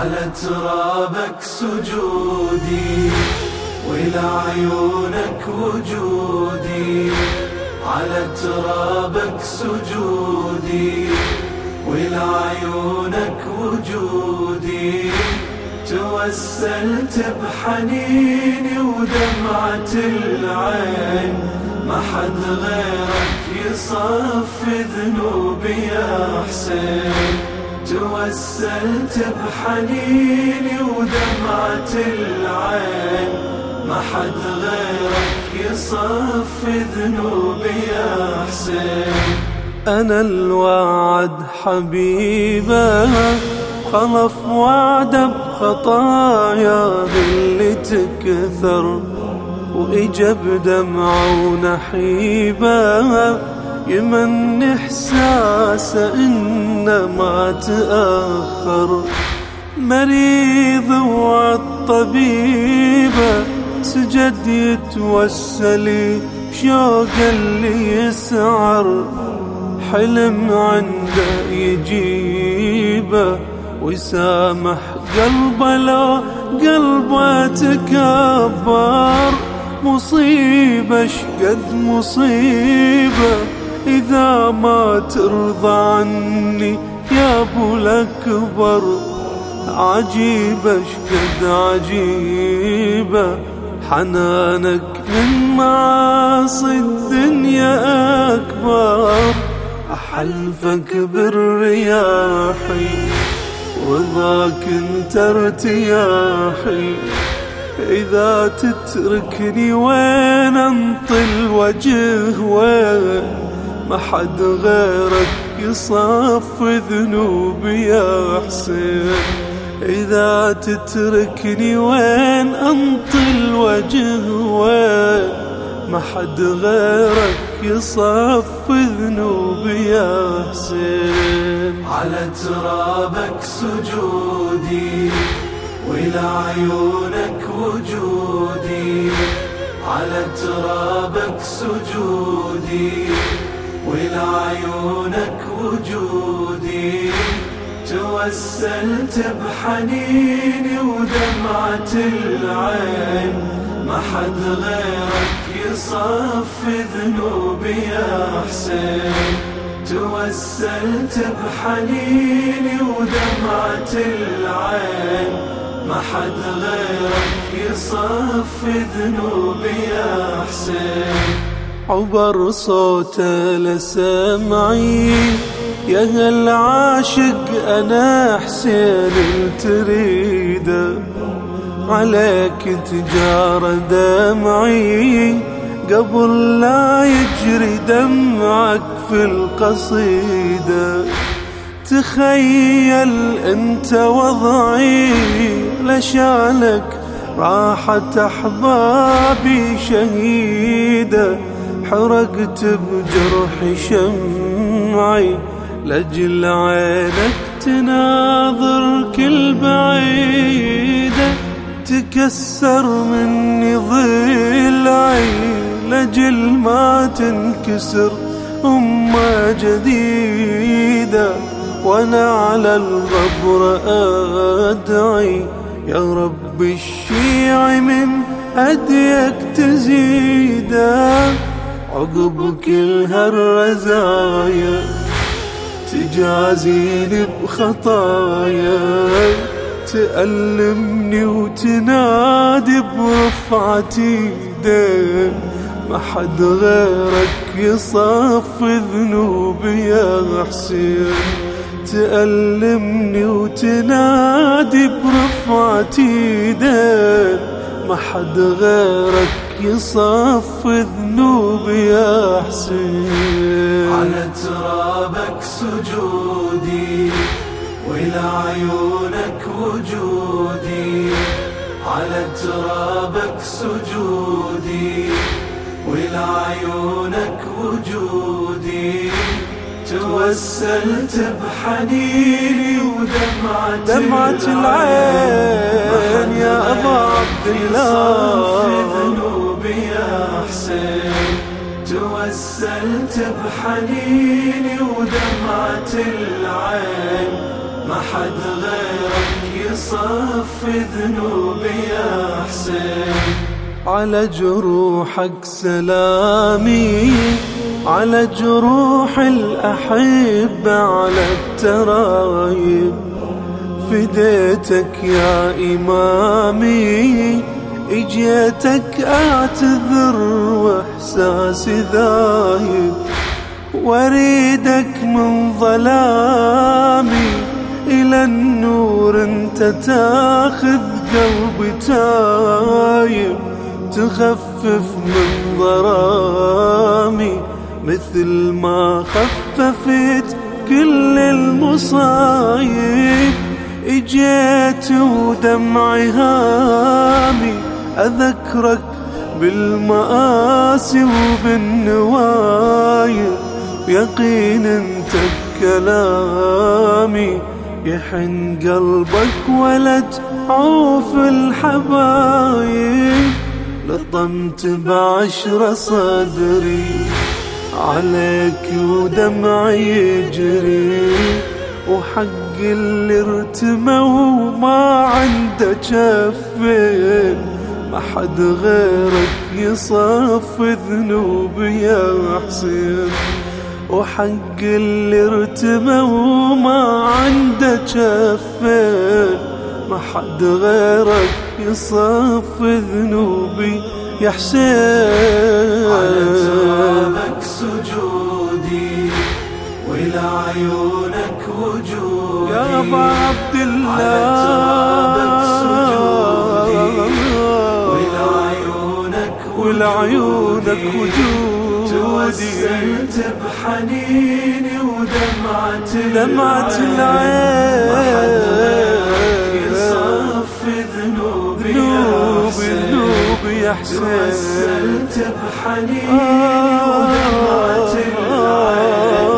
على ترابك سجودي وإلى عيونك وجودي. على ترابك سجودي وإلى عيونك وجودي. توسلت بحنيني ودمعة العين. ما حد غيرك يصفي ذنوبي يا حسين. توسلت بحنيني ودمعة العين. ما حد غيرك يصفي ذنوبي يا حسين. أنا الوعد حبيبة خلف وعد بخطايا باللي تكثر. وإجب دمعة ونحيبة يمن إحساس إنه ما تأخر. مريض وعالطبيبة سجد يتوسلي شوق اللي يسعر. حلم عنده يجيبه ويسامح قلبه لو قلبه تكبر. مصيبة شقد مصيبة؟ إذا ما ترضى عني يا أبو الأكبر عجيبة شقد عجيبة حنانك من معاصي الدنيا أكبر. أحلفك بالرياحي رضاك أنت ارتياحي. إذا تتركني وين أنطي الوجه؟ وين؟ ما حد غيرك يصفي ذنوبي يا حسين. إذا تتركني وين أنطي الوجه؟ وين؟ ما حد غيرك يصفي ذنوبي يا حسين. على ترابك سجودي وإلى عيونك وجودي. على ترابك سجودي وإلى عيونك وجودي توسلت بحنيني ودمعة العين ما حد غيرك يصفي ذنوبي يا حسين. توسلت بحنيني ودمعة العين ما حد غيرك يصفي ذنوبي يا حسين. عبر صوته لسمعي يا هل عاشق أنا حسين تريده عليك تجار دمعي؟ قبل لا يجري دمعك في القصيدة تخيل أنت وضعي لشانك راحت أحبابي شهيده حرقت بجرح شمعي لجل عينك تناظر كل بعيدة تكسر مني ضلعي لجل ما تنكسر أمة جديدة. وأنا على الغبر أدعي يا رب الشيع من هديك تزيده عقب كل هالرزايا تجازيني بخطايا. تألمني وتنادي برفعتي دين ما حد غيرك يصفي ذنوبي يا حسين. تألمني وتنادي برفعتي دين ما حد غيرك يصفي ذنوبي يا حسين. على ترابك سجودي وإلى عيونك وجودي. على ترابك سجودي وإلى عيونك وجودي. توسلت بحنيني ودمعة دمعة العين يا أبا عبد الله. توسلت بحنيني ودمعة العين. ما حد غيرك يصف ذنوبي يا حسين. على جروحك سلامي على جروح الأحبة على الترايب. فديتك يا إمامي إجيتك أعتذر واحساسي ذايب وأريدك من ظلامي إلى النور أنت تاخذ قلبي تايب تخفف من ضرامي مثل ما خففت كل المصايب إجيت ودمعي هامي أذكرك بالمآسي وبالنوايب يقين انت بكلامي يحن قلبك ولا تعوف الحبايب. لطمت بعشر صدري عليك ودمعي يجري. وحق اللي ارتمى وما عنده جفين ما حد غيرك يصف ذنوبي يا حسين. وحق اللي ارتمى وما عنده جفين ما حد غيرك يصف ذنوبي يا حسين. على ترابك سجودي وإلى عيونك وجودي. يا ابا عبد الله. ولعيونك وجودي. توسلت بحنيني ودمعة دمعة العين. يصفي ذنوبي ذنوبي يا حسين. توسلت بحنيني ودمعة العين.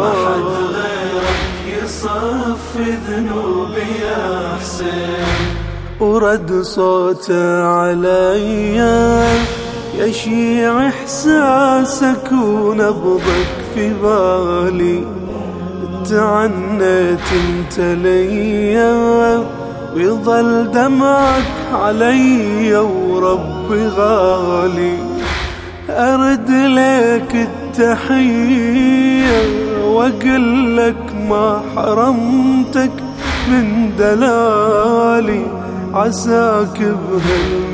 ما حد غيرك يصفي ذنوبي يا حسين. ورد صوته عليا يشيع إحساسك ونبضك في بالي. تعنيت أنت ليا ويظل دمعك علي وربي غالي. أرد لك التحية واقول لك ما حرمتك من دلالي. عساك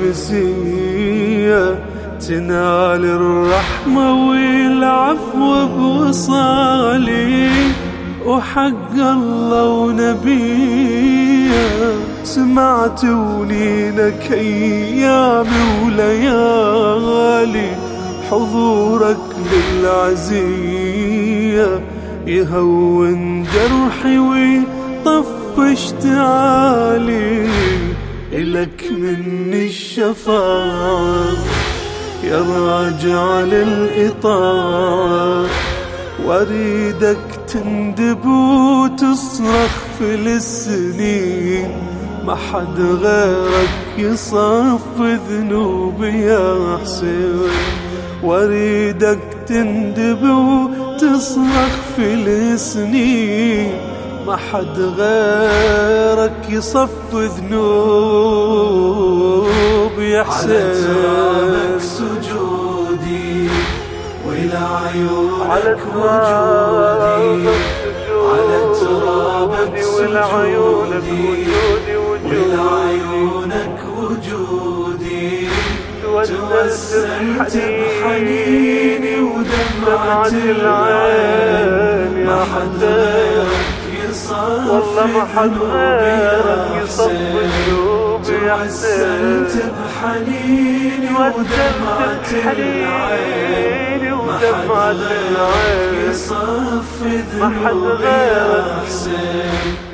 بهالمسية تنال الرحمة والعفو بوصالي وحق الله ونبيه سمعت ولينك ايامي وليالي حضورك للعزية. يهون جرحي ويطف اشتعالي إلك مني الشفاعة. يا راجع للإطاعة وأريدك تندب وتصرخ في السنين. ما حد غيرك يصف ذنوبي يا حسين. وأريدك تندب وتصرخ في السنين. ما حد غيرك يصف ذنوبي يا حسين. عيونك وجودي على ترابك سجودي وإلى عيونك وجودي توسلت بحنيني ودمعة العين ما حد غيرك يصفي والله ما حد غيرك يصف توسلت بحنيني ودمعة العين. حد غيرك يصفي ذنوبي يا حسين